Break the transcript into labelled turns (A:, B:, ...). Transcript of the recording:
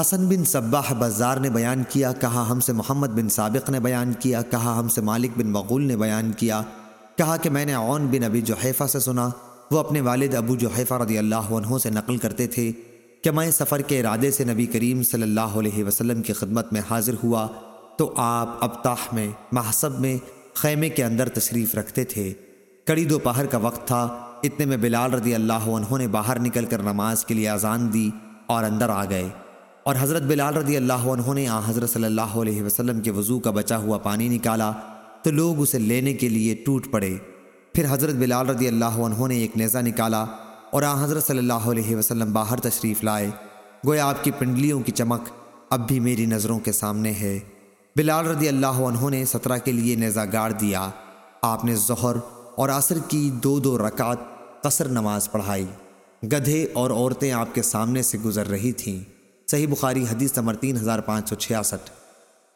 A: حسن بن صباح بزار نے بیان کیا، کہا ہم سے محمد بن سابق نے بیان کیا، کہا ہم سے مالک بن مغول نے بیان کیا، کہا کہ میں نے عون بن ابی جوحیفہ سے سنا، وہ اپنے والد ابو جوحیفہ رضی اللہ عنہ سے نقل کرتے تھے کہ میں سفر کے ارادے سے نبی کریم صلی اللہ علیہ وسلم کی خدمت میں حاضر ہوا تو آپ ابتاح میں، محسب میں، خیمے کے اندر تشریف رکھتے تھے۔ کڑی دوپہر کا وقت تھا، اتنے میں بلال رضی اللہ عنہ نے باہر نکل کر نماز کے لیے اذان دی اور اندر آ گئے۔ اور حضرت بلال رضی اللہ عنہ نے آ حضرت صلی اللہ علیہ وسلم کے وضو کا بچا ہوا پانی نکالا تو لوگ اسے لینے کے لیے ٹوٹ پڑے۔ پھر حضرت بلال رضی اللہ عنہ نے ایک نیزہ نکالا اور آ حضرت صلی اللہ علیہ وسلم باہر تشریف لائے۔ گویا آپ کی پنڈلیوں کی چمک اب بھی میری نظروں کے سامنے ہے۔ بلال رضی اللہ عنہ نے سترہ کے لیے نیزہ گاڑ دیا۔ آپ نے ظہر اور عصر کی دو دو رکعت قصر نماز پڑھائی۔ گدھے اور عورتیں آپ کے سامنے سے گزر رہی تھیں۔ صحیح بخاری حدیث نمبر تین ہزار پانچ سو چھیاسٹھ